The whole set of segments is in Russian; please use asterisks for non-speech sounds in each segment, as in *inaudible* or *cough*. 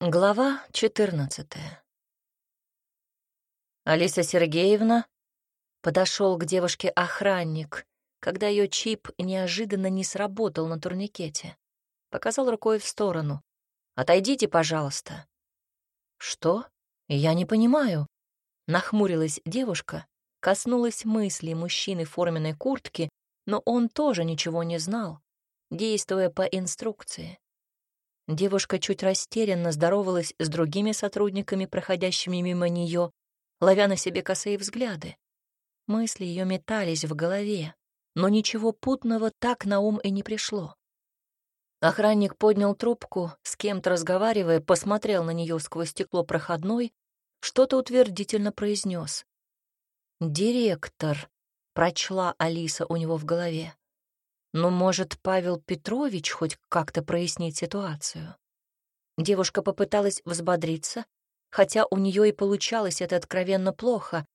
Глава 14 Алиса Сергеевна подошел к девушке охранник, когда ее чип неожиданно не сработал на турникете. Показал рукой в сторону. «Отойдите, пожалуйста». «Что? Я не понимаю». Нахмурилась девушка, коснулась мысли мужчины в форменной куртке, но он тоже ничего не знал, действуя по инструкции. Девушка чуть растерянно здоровалась с другими сотрудниками, проходящими мимо нее, ловя на себе косые взгляды. Мысли ее метались в голове, но ничего путного так на ум и не пришло. Охранник поднял трубку, с кем-то разговаривая, посмотрел на нее сквозь стекло проходной, что-то утвердительно произнес. «Директор», — прочла Алиса у него в голове. Но, может, Павел Петрович хоть как-то прояснить ситуацию? Девушка попыталась взбодриться, хотя у нее и получалось это откровенно плохо.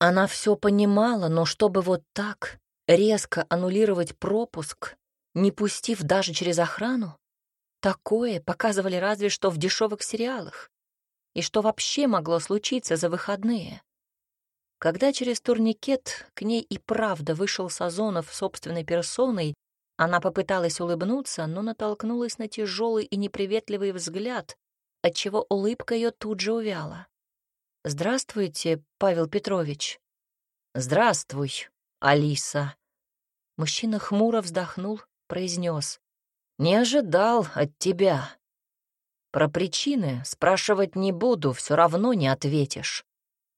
Она все понимала, но чтобы вот так резко аннулировать пропуск, не пустив даже через охрану, такое показывали разве что в дешевых сериалах. И что вообще могло случиться за выходные? Когда через турникет к ней и правда вышел Сазонов собственной персоной, она попыталась улыбнуться, но натолкнулась на тяжелый и неприветливый взгляд, отчего улыбка ее тут же увяла. «Здравствуйте, Павел Петрович». «Здравствуй, Алиса». Мужчина хмуро вздохнул, произнес. «Не ожидал от тебя. Про причины спрашивать не буду, все равно не ответишь.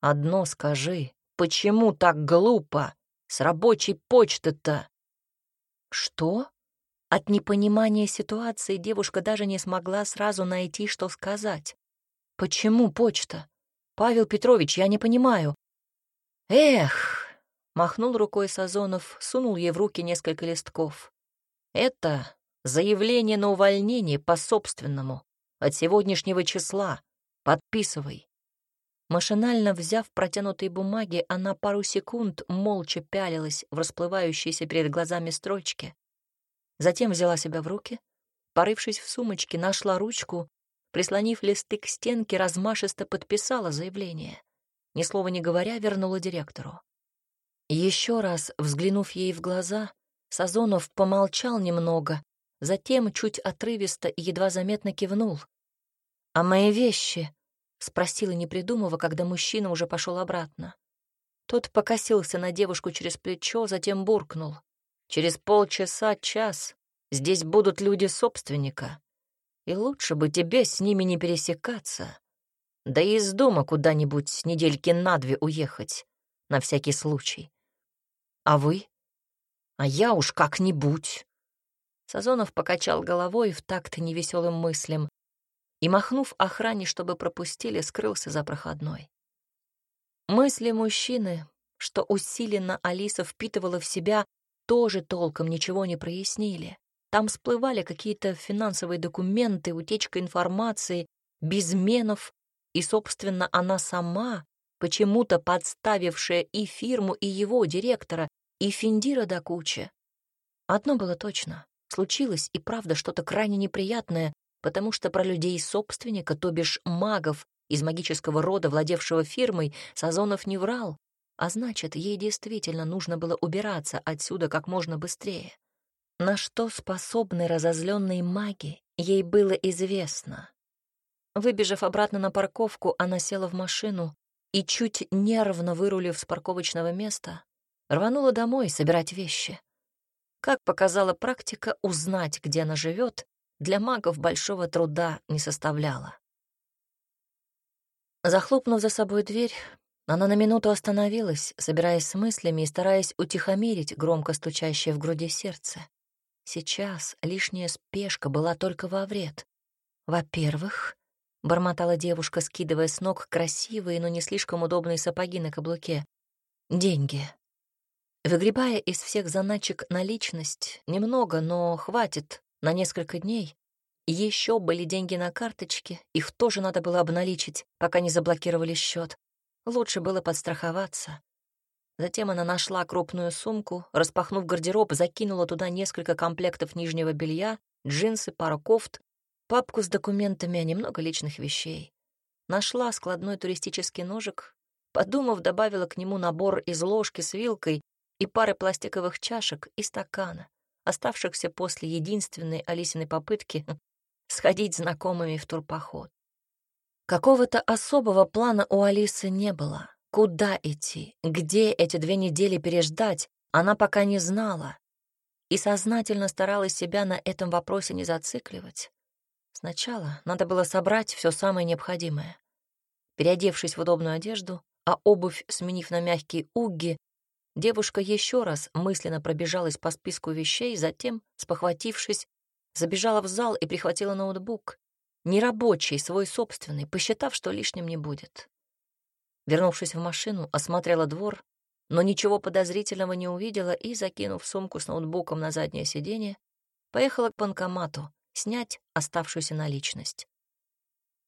Одно скажи, почему так глупо? С рабочей почты-то что? От непонимания ситуации девушка даже не смогла сразу найти, что сказать. Почему почта? Павел Петрович, я не понимаю. Эх, махнул рукой Сазонов, сунул ей в руки несколько листков. Это заявление на увольнение по собственному. От сегодняшнего числа. Подписывай. Машинально взяв протянутые бумаги, она пару секунд молча пялилась в расплывающиеся перед глазами строчки. Затем взяла себя в руки, порывшись в сумочке, нашла ручку, прислонив листы к стенке, размашисто подписала заявление. Ни слова не говоря, вернула директору. Еще раз взглянув ей в глаза, Сазонов помолчал немного, затем чуть отрывисто и едва заметно кивнул. «А мои вещи?» Спросила, не придумывая, когда мужчина уже пошел обратно. Тот покосился на девушку через плечо, затем буркнул. «Через полчаса, час здесь будут люди собственника, и лучше бы тебе с ними не пересекаться. Да и из дома куда-нибудь недельки на две уехать, на всякий случай. А вы? А я уж как-нибудь». Сазонов покачал головой в такт невеселым мыслям, и, махнув охране, чтобы пропустили, скрылся за проходной. Мысли мужчины, что усиленно Алиса впитывала в себя, тоже толком ничего не прояснили. Там всплывали какие-то финансовые документы, утечка информации, безменов, и, собственно, она сама, почему-то подставившая и фирму, и его, директора, и Финдира до кучи. Одно было точно. Случилось и правда что-то крайне неприятное, потому что про людей собственника, то бишь магов из магического рода, владевшего фирмой, Сазонов не врал, а значит, ей действительно нужно было убираться отсюда как можно быстрее. На что способны разозленные маги, ей было известно. Выбежав обратно на парковку, она села в машину и, чуть нервно вырулив с парковочного места, рванула домой собирать вещи. Как показала практика, узнать, где она живет, для магов большого труда не составляло. Захлопнув за собой дверь, она на минуту остановилась, собираясь с мыслями и стараясь утихомирить громко стучащее в груди сердце. Сейчас лишняя спешка была только во вред. Во-первых, — бормотала девушка, скидывая с ног красивые, но не слишком удобные сапоги на каблуке, — деньги. Выгребая из всех заначек наличность, немного, но хватит на несколько дней. Еще были деньги на карточке, их тоже надо было обналичить, пока не заблокировали счет. Лучше было подстраховаться. Затем она нашла крупную сумку, распахнув гардероб, закинула туда несколько комплектов нижнего белья, джинсы, пару кофт, папку с документами, а немного личных вещей. Нашла складной туристический ножик, подумав, добавила к нему набор из ложки с вилкой и пары пластиковых чашек и стакана, оставшихся после единственной Алисиной попытки *laughs* сходить знакомыми в турпоход. Какого-то особого плана у Алисы не было. Куда идти, где эти две недели переждать, она пока не знала и сознательно старалась себя на этом вопросе не зацикливать. Сначала надо было собрать все самое необходимое. Переодевшись в удобную одежду, а обувь сменив на мягкие угги, девушка еще раз мысленно пробежалась по списку вещей, затем, спохватившись, забежала в зал и прихватила ноутбук, нерабочий, свой собственный, посчитав, что лишним не будет. Вернувшись в машину, осмотрела двор, но ничего подозрительного не увидела и, закинув сумку с ноутбуком на заднее сиденье, поехала к банкомату снять оставшуюся наличность.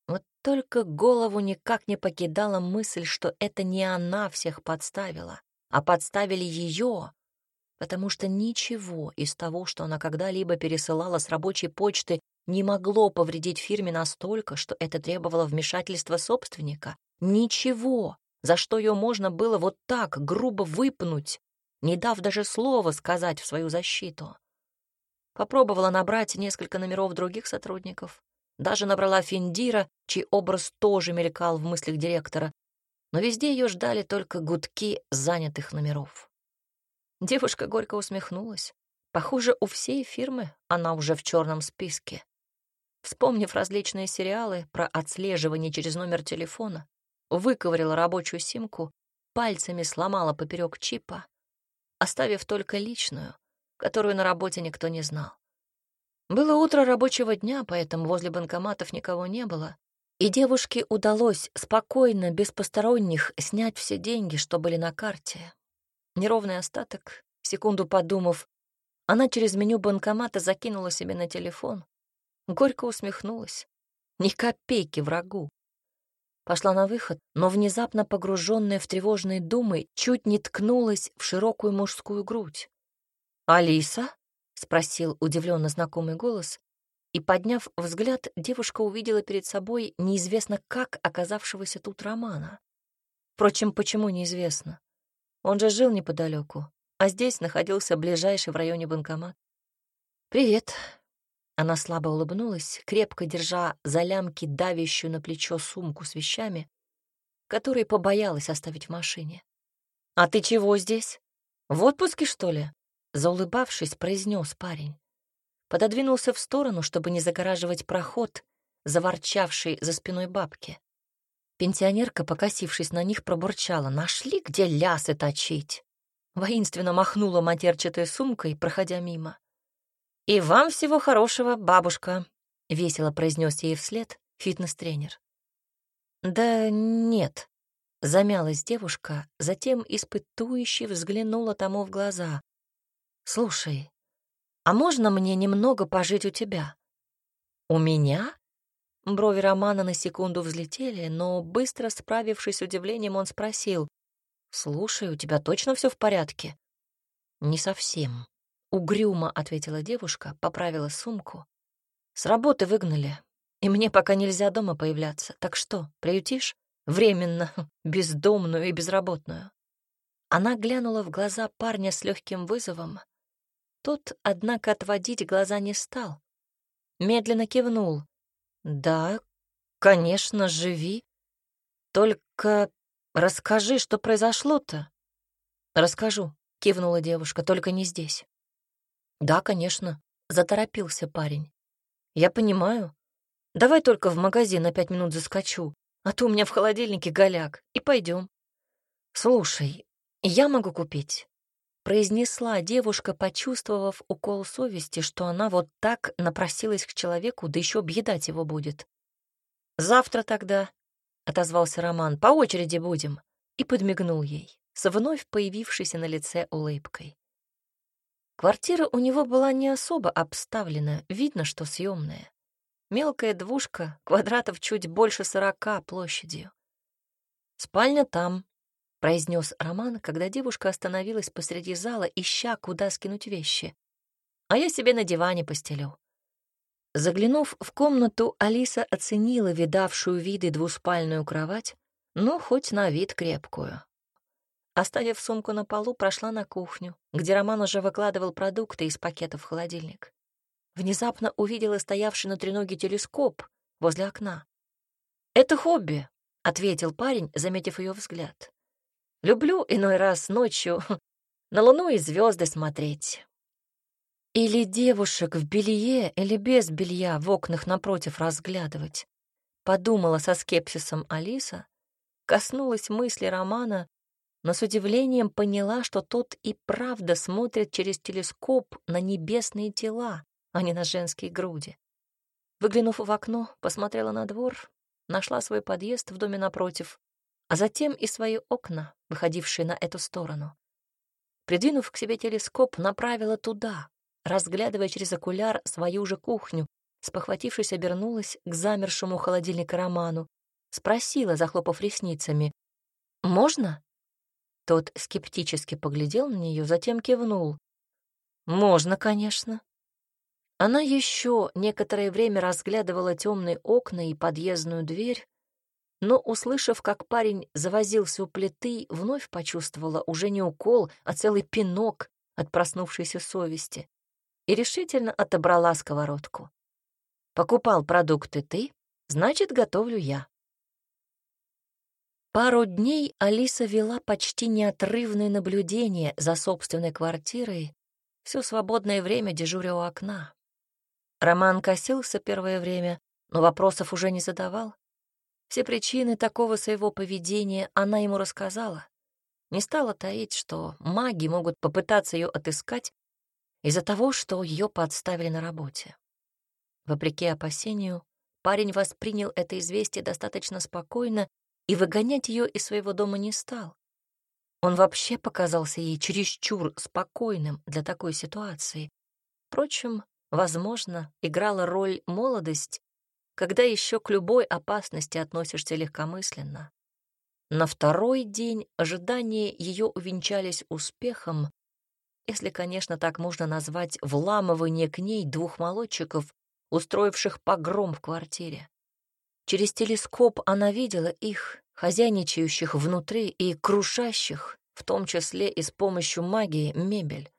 Вот только голову никак не покидала мысль, что это не она всех подставила, а подставили ее, потому что ничего из того, что она когда-либо пересылала с рабочей почты, не могло повредить фирме настолько, что это требовало вмешательства собственника. Ничего, за что ее можно было вот так грубо выпнуть, не дав даже слова сказать в свою защиту. Попробовала набрать несколько номеров других сотрудников, даже набрала Финдира, чей образ тоже мелькал в мыслях директора, но везде ее ждали только гудки занятых номеров. Девушка горько усмехнулась. Похоже, у всей фирмы она уже в черном списке. Вспомнив различные сериалы про отслеживание через номер телефона, выковырила рабочую симку, пальцами сломала поперек чипа, оставив только личную, которую на работе никто не знал. Было утро рабочего дня, поэтому возле банкоматов никого не было, и девушке удалось спокойно, без посторонних, снять все деньги, что были на карте. Неровный остаток, секунду подумав, она через меню банкомата закинула себе на телефон, горько усмехнулась. Ни копейки врагу. Пошла на выход, но внезапно погруженная в тревожные думы, чуть не ткнулась в широкую мужскую грудь. «Алиса?» — спросил удивленно знакомый голос, и, подняв взгляд, девушка увидела перед собой неизвестно как оказавшегося тут Романа. Впрочем, почему неизвестно? Он же жил неподалеку, а здесь находился ближайший в районе банкомат. «Привет», она слабо улыбнулась, крепко держа за лямки давящую на плечо сумку с вещами, которые побоялась оставить в машине. «А ты чего здесь? В отпуске, что ли?» Заулыбавшись, произнес парень. Пододвинулся в сторону, чтобы не загораживать проход, заворчавший за спиной бабки. Пенсионерка, покосившись на них, пробурчала. «Нашли, где лясы точить?» Воинственно махнула матерчатой сумкой, проходя мимо. «И вам всего хорошего, бабушка», — весело произнес ей вслед фитнес-тренер. «Да нет», — замялась девушка, затем испытующе взглянула тому в глаза. «Слушай, а можно мне немного пожить у тебя?» «У меня?» Брови Романа на секунду взлетели, но, быстро справившись с удивлением, он спросил. «Слушай, у тебя точно все в порядке?» «Не совсем», Угрюмо ответила девушка, поправила сумку. С работы выгнали, и мне пока нельзя дома появляться. Так что, приютишь? Временно, *laughs* бездомную и безработную. Она глянула в глаза парня с легким вызовом. Тот, однако, отводить глаза не стал. Медленно кивнул. «Да, конечно, живи. Только расскажи, что произошло-то». «Расскажу», — кивнула девушка, — «только не здесь». «Да, конечно», — заторопился парень. «Я понимаю. Давай только в магазин на пять минут заскочу, а то у меня в холодильнике голяк, и пойдем. «Слушай, я могу купить», — произнесла девушка, почувствовав укол совести, что она вот так напросилась к человеку, да еще объедать его будет. «Завтра тогда», — отозвался Роман, — «по очереди будем», и подмигнул ей, с вновь появившейся на лице улыбкой. Квартира у него была не особо обставлена, видно, что съемная. Мелкая двушка, квадратов чуть больше сорока площадью. «Спальня там», — произнес Роман, когда девушка остановилась посреди зала, ища, куда скинуть вещи. «А я себе на диване постелю». Заглянув в комнату, Алиса оценила видавшую виды двуспальную кровать, но хоть на вид крепкую. Оставив сумку на полу, прошла на кухню, где Роман уже выкладывал продукты из пакета в холодильник. Внезапно увидела стоявший на треноге телескоп возле окна. «Это хобби», — ответил парень, заметив ее взгляд. «Люблю иной раз ночью *laughs* на луну и звезды смотреть». Или девушек в белье, или без белья в окнах напротив разглядывать. Подумала со скепсисом Алиса, коснулась мысли Романа, но с удивлением поняла, что тот и правда смотрит через телескоп на небесные тела, а не на женские груди. Выглянув в окно, посмотрела на двор, нашла свой подъезд в доме напротив, а затем и свои окна, выходившие на эту сторону. Придвинув к себе телескоп, направила туда, разглядывая через окуляр свою же кухню, спохватившись, обернулась к замершему холодильника Роману, спросила, захлопав ресницами, «Можно?» Тот скептически поглядел на нее, затем кивнул. «Можно, конечно». Она еще некоторое время разглядывала темные окна и подъездную дверь, но, услышав, как парень завозился у плиты, вновь почувствовала уже не укол, а целый пинок от проснувшейся совести и решительно отобрала сковородку. «Покупал продукты ты, значит, готовлю я». Пару дней Алиса вела почти неотрывное наблюдение за собственной квартирой, все свободное время дежуря у окна. Роман косился первое время, но вопросов уже не задавал. Все причины такого своего поведения она ему рассказала. Не стала таить, что маги могут попытаться ее отыскать из-за того, что ее подставили на работе. Вопреки опасению, парень воспринял это известие достаточно спокойно и выгонять ее из своего дома не стал. Он вообще показался ей чересчур спокойным для такой ситуации. Впрочем, возможно, играла роль молодость, когда еще к любой опасности относишься легкомысленно. На второй день ожидания ее увенчались успехом, если, конечно, так можно назвать вламывание к ней двух молодчиков, устроивших погром в квартире. Через телескоп она видела их, хозяйничающих внутри и крушащих, в том числе и с помощью магии, мебель.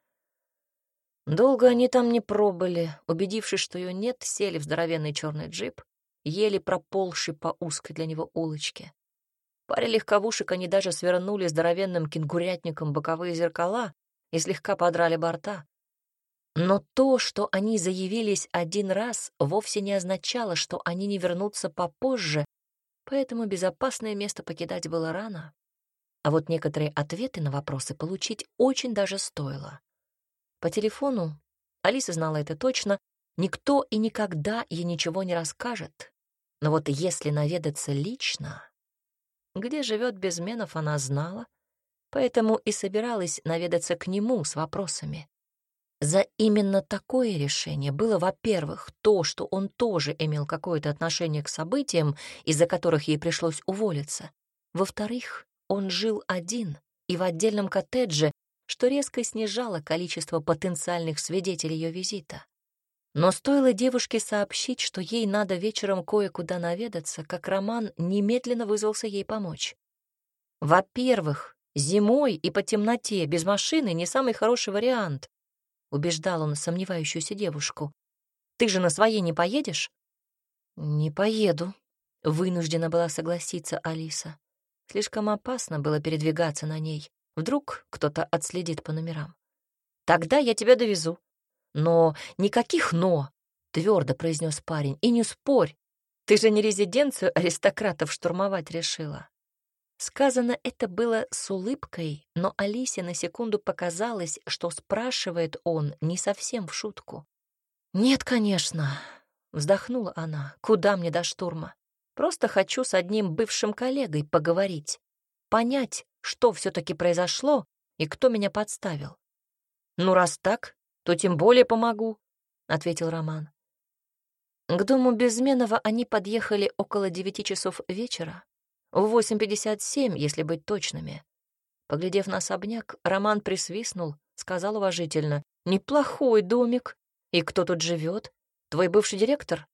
Долго они там не пробыли, убедившись, что ее нет, сели в здоровенный черный джип, еле проползший по узкой для него улочке. Паре легковушек они даже свернули здоровенным кенгурятником боковые зеркала и слегка подрали борта. Но то, что они заявились один раз, вовсе не означало, что они не вернутся попозже поэтому безопасное место покидать было рано. А вот некоторые ответы на вопросы получить очень даже стоило. По телефону, Алиса знала это точно, никто и никогда ей ничего не расскажет. Но вот если наведаться лично... Где живет Безменов, она знала, поэтому и собиралась наведаться к нему с вопросами. За именно такое решение было, во-первых, то, что он тоже имел какое-то отношение к событиям, из-за которых ей пришлось уволиться. Во-вторых, он жил один и в отдельном коттедже, что резко снижало количество потенциальных свидетелей ее визита. Но стоило девушке сообщить, что ей надо вечером кое-куда наведаться, как Роман немедленно вызвался ей помочь. Во-первых, зимой и по темноте без машины не самый хороший вариант убеждал он сомневающуюся девушку. «Ты же на своей не поедешь?» «Не поеду», — вынуждена была согласиться Алиса. Слишком опасно было передвигаться на ней. Вдруг кто-то отследит по номерам. «Тогда я тебя довезу». «Но никаких «но», — твердо произнес парень. «И не спорь, ты же не резиденцию аристократов штурмовать решила». Сказано это было с улыбкой, но Алисе на секунду показалось, что спрашивает он не совсем в шутку. «Нет, конечно», — вздохнула она, — «куда мне до штурма? Просто хочу с одним бывшим коллегой поговорить, понять, что все таки произошло и кто меня подставил». «Ну, раз так, то тем более помогу», — ответил Роман. К дому Безменова они подъехали около девяти часов вечера, в 8.57, если быть точными. Поглядев на особняк, Роман присвистнул, сказал уважительно. «Неплохой домик. И кто тут живет? Твой бывший директор?»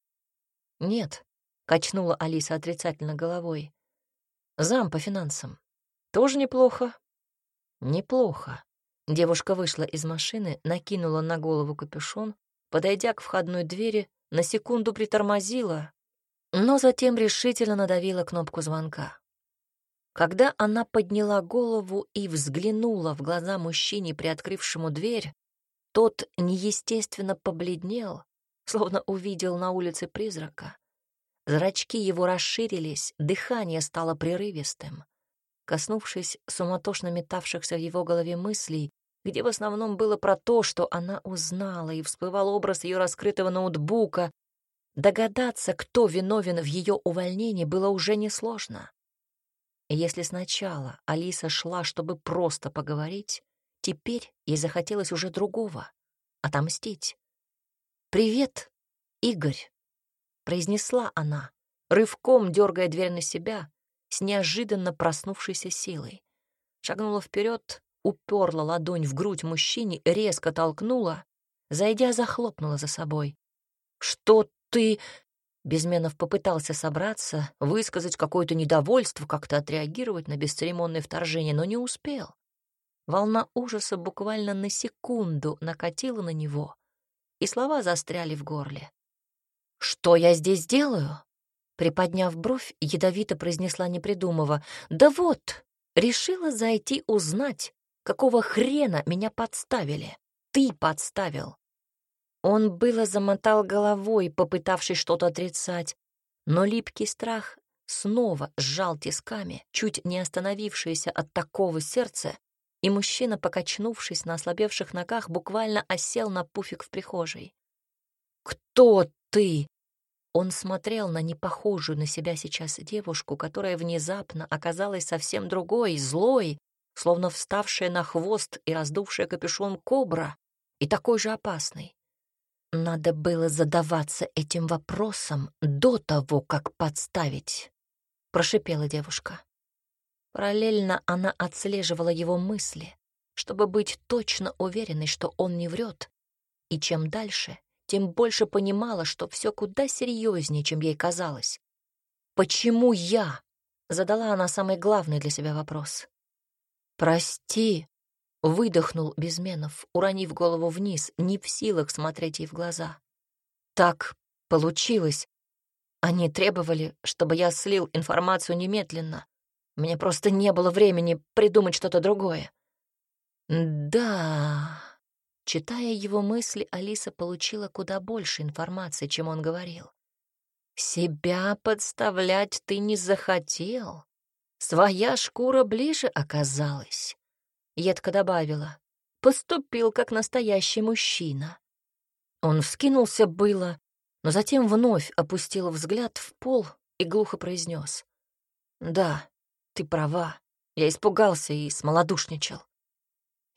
«Нет», — качнула Алиса отрицательно головой. «Зам по финансам. Тоже неплохо?» «Неплохо». Девушка вышла из машины, накинула на голову капюшон, подойдя к входной двери, на секунду притормозила, но затем решительно надавила кнопку звонка. Когда она подняла голову и взглянула в глаза мужчине, приоткрывшему дверь, тот неестественно побледнел, словно увидел на улице призрака. Зрачки его расширились, дыхание стало прерывистым. Коснувшись суматошно метавшихся в его голове мыслей, где в основном было про то, что она узнала, и всплывал образ ее раскрытого ноутбука, догадаться, кто виновен в ее увольнении, было уже несложно. Если сначала Алиса шла, чтобы просто поговорить, теперь ей захотелось уже другого — отомстить. «Привет, Игорь», — произнесла она, рывком дергая дверь на себя, с неожиданно проснувшейся силой. Шагнула вперед, уперла ладонь в грудь мужчине, резко толкнула, зайдя, захлопнула за собой. «Что ты...» Безменов попытался собраться, высказать какое-то недовольство, как-то отреагировать на бесцеремонное вторжение, но не успел. Волна ужаса буквально на секунду накатила на него, и слова застряли в горле. «Что я здесь делаю?» Приподняв бровь, ядовито произнесла, не придумывая. «Да вот, решила зайти узнать, какого хрена меня подставили. Ты подставил. Он было замотал головой, попытавшись что-то отрицать, но липкий страх снова сжал тисками, чуть не остановившееся от такого сердца, и мужчина, покачнувшись на ослабевших ногах, буквально осел на пуфик в прихожей. «Кто ты?» Он смотрел на непохожую на себя сейчас девушку, которая внезапно оказалась совсем другой, злой, словно вставшая на хвост и раздувшая капюшон кобра, и такой же опасный. Надо было задаваться этим вопросом до того, как подставить, прошипела девушка. Параллельно она отслеживала его мысли, чтобы быть точно уверенной, что он не врет. И чем дальше, тем больше понимала, что все куда серьезнее, чем ей казалось. «Почему я?» — задала она самый главный для себя вопрос. «Прости», Выдохнул Безменов, уронив голову вниз, не в силах смотреть ей в глаза. Так получилось. Они требовали, чтобы я слил информацию немедленно. Меня просто не было времени придумать что-то другое. Да. Читая его мысли, Алиса получила куда больше информации, чем он говорил. Себя подставлять ты не захотел. Своя шкура ближе оказалась едко добавила. Поступил как настоящий мужчина. Он вскинулся было, но затем вновь опустил взгляд в пол и глухо произнес. «Да, ты права. Я испугался и смолодушничал.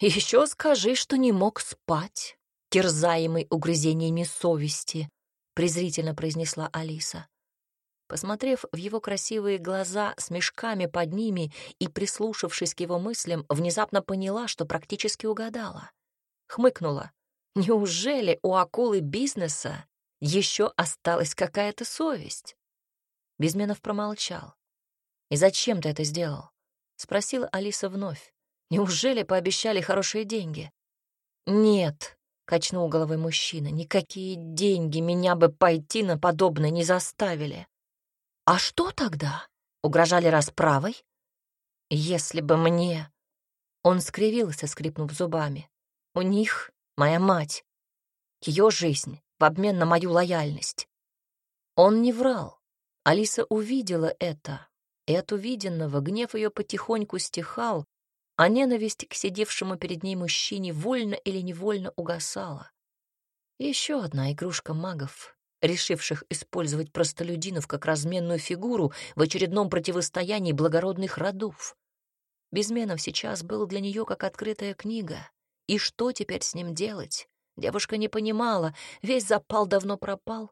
Еще скажи, что не мог спать, терзаемый угрызениями совести», — презрительно произнесла Алиса. Посмотрев в его красивые глаза с мешками под ними и прислушавшись к его мыслям, внезапно поняла, что практически угадала. Хмыкнула. Неужели у акулы бизнеса еще осталась какая-то совесть? Безменов промолчал. «И зачем ты это сделал?» — спросила Алиса вновь. «Неужели пообещали хорошие деньги?» «Нет», — качнул головой мужчина, — «никакие деньги меня бы пойти на подобное не заставили». А что тогда? Угрожали расправой? Если бы мне... Он скривился, скрипнув зубами. У них моя мать. Ее жизнь в обмен на мою лояльность. Он не врал. Алиса увидела это, и от увиденного гнев ее потихоньку стихал, а ненависть к сидевшему перед ней мужчине вольно или невольно угасала. Еще одна игрушка магов, решивших использовать простолюдинов как разменную фигуру в очередном противостоянии благородных родов. Безменов сейчас был для нее как открытая книга. И что теперь с ним делать? Девушка не понимала, весь запал давно пропал,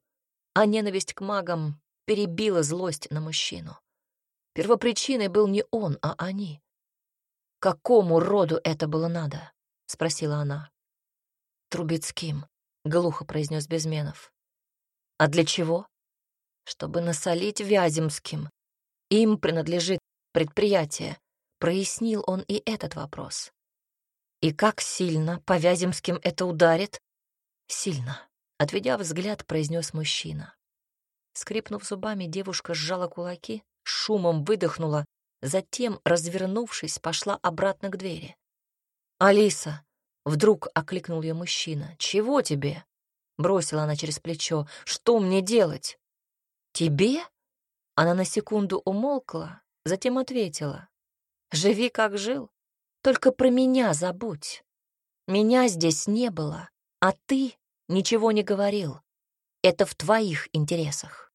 а ненависть к магам перебила злость на мужчину. Первопричиной был не он, а они. «Какому роду это было надо?» — спросила она. «Трубецким», — глухо произнес Безменов. А для чего? Чтобы насолить Вяземским. Им принадлежит предприятие. Прояснил он и этот вопрос. И как сильно по Вяземским это ударит? Сильно. Отведя взгляд, произнес мужчина. Скрипнув зубами, девушка сжала кулаки, шумом выдохнула, затем, развернувшись, пошла обратно к двери. «Алиса!» — вдруг окликнул ее мужчина. «Чего тебе?» — бросила она через плечо. «Что мне делать?» «Тебе?» Она на секунду умолкла, затем ответила. «Живи, как жил, только про меня забудь. Меня здесь не было, а ты ничего не говорил. Это в твоих интересах».